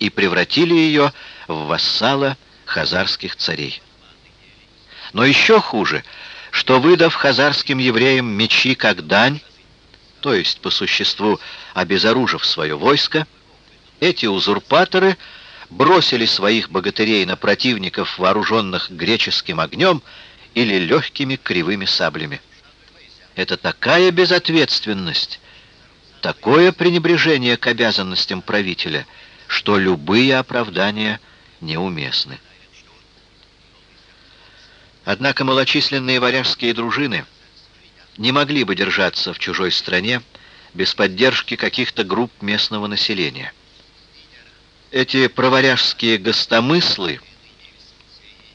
и превратили ее в вассала хазарских царей. Но еще хуже, что, выдав хазарским евреям мечи как дань, то есть, по существу, обезоружив свое войско, эти узурпаторы бросили своих богатырей на противников, вооруженных греческим огнем или легкими кривыми саблями. Это такая безответственность, такое пренебрежение к обязанностям правителя, что любые оправдания неуместны. Однако малочисленные варяжские дружины не могли бы держаться в чужой стране без поддержки каких-то групп местного населения. Эти проваряжские гостомыслы,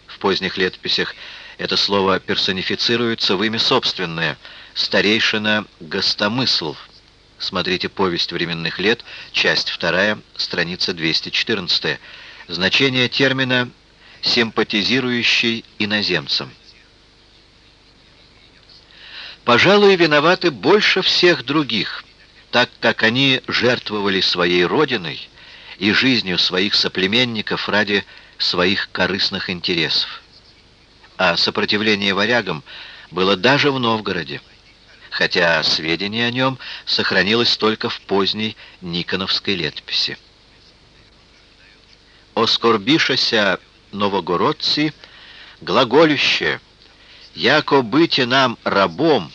в поздних летописях это слово персонифицируется в имя собственное, старейшина гостомысл. Смотрите «Повесть временных лет», часть 2, страница 214. Значение термина «симпатизирующий иноземцам». Пожалуй, виноваты больше всех других, так как они жертвовали своей родиной и жизнью своих соплеменников ради своих корыстных интересов. А сопротивление варягам было даже в Новгороде, хотя сведения о нем сохранилось только в поздней Никоновской летописи. «Оскорбишася новогородцы, глаголюще, яко быте нам рабом,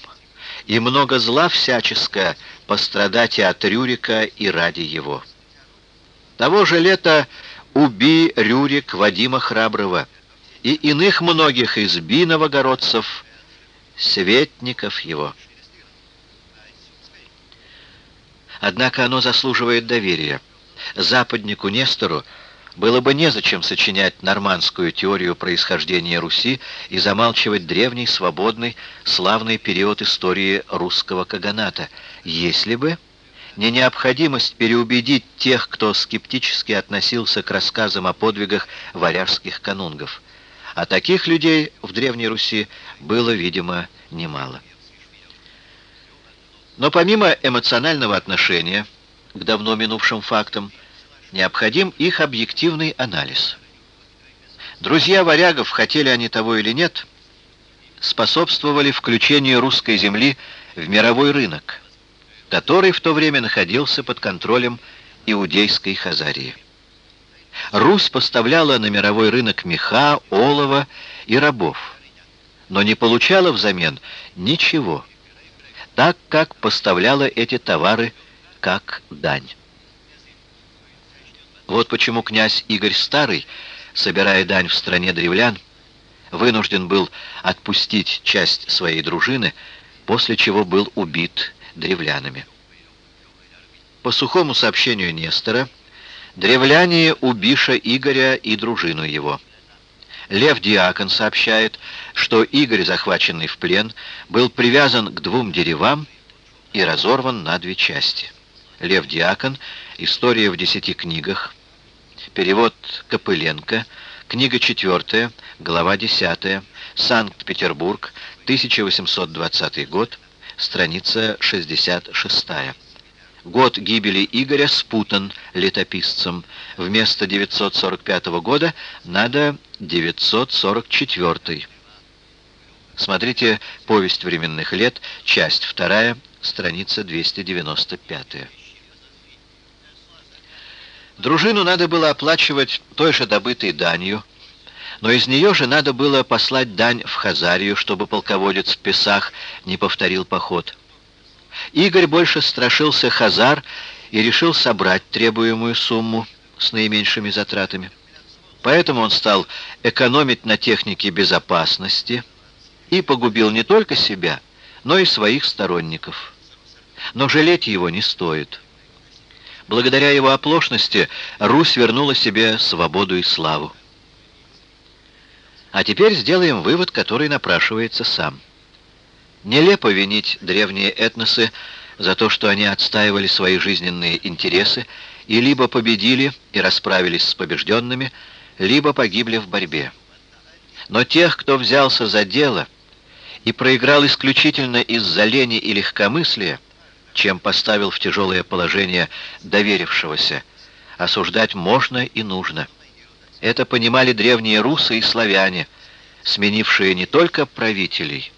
и много зла всяческое пострадать и от Рюрика и ради его. Того же лета уби Рюрик Вадима Храброго и иных многих изби новогородцев, светников его. Однако оно заслуживает доверия. Западнику Нестору было бы незачем сочинять нормандскую теорию происхождения Руси и замалчивать древний, свободный, славный период истории русского каганата, если бы не необходимость переубедить тех, кто скептически относился к рассказам о подвигах варяжских канунгов. А таких людей в Древней Руси было, видимо, немало. Но помимо эмоционального отношения к давно минувшим фактам, необходим их объективный анализ. Друзья варягов, хотели они того или нет, способствовали включению русской земли в мировой рынок, который в то время находился под контролем иудейской Хазарии. Русь поставляла на мировой рынок меха, олова и рабов, но не получала взамен ничего, так как поставляла эти товары как дань. Вот почему князь Игорь Старый, собирая дань в стране древлян, вынужден был отпустить часть своей дружины, после чего был убит древлянами. По сухому сообщению Нестора, древляне убиша Игоря и дружину его. Лев Диакон сообщает, что Игорь, захваченный в плен, был привязан к двум деревам и разорван на две части. Лев Диакон, история в десяти книгах, Перевод Копыленко. Книга 4, глава 10. Санкт-Петербург, 1820 год, страница 66. Год гибели Игоря спутан летописцем. Вместо 945 года надо 944. Смотрите «Повесть временных лет», часть 2, страница 295. Дружину надо было оплачивать той же добытой данью, но из нее же надо было послать дань в Хазарию, чтобы полководец в Песах не повторил поход. Игорь больше страшился Хазар и решил собрать требуемую сумму с наименьшими затратами. Поэтому он стал экономить на технике безопасности и погубил не только себя, но и своих сторонников. Но жалеть его не стоит. Благодаря его оплошности Русь вернула себе свободу и славу. А теперь сделаем вывод, который напрашивается сам. Нелепо винить древние этносы за то, что они отстаивали свои жизненные интересы и либо победили и расправились с побежденными, либо погибли в борьбе. Но тех, кто взялся за дело и проиграл исключительно из-за лени и легкомыслия, чем поставил в тяжелое положение доверившегося, осуждать можно и нужно. Это понимали древние русы и славяне, сменившие не только правителей,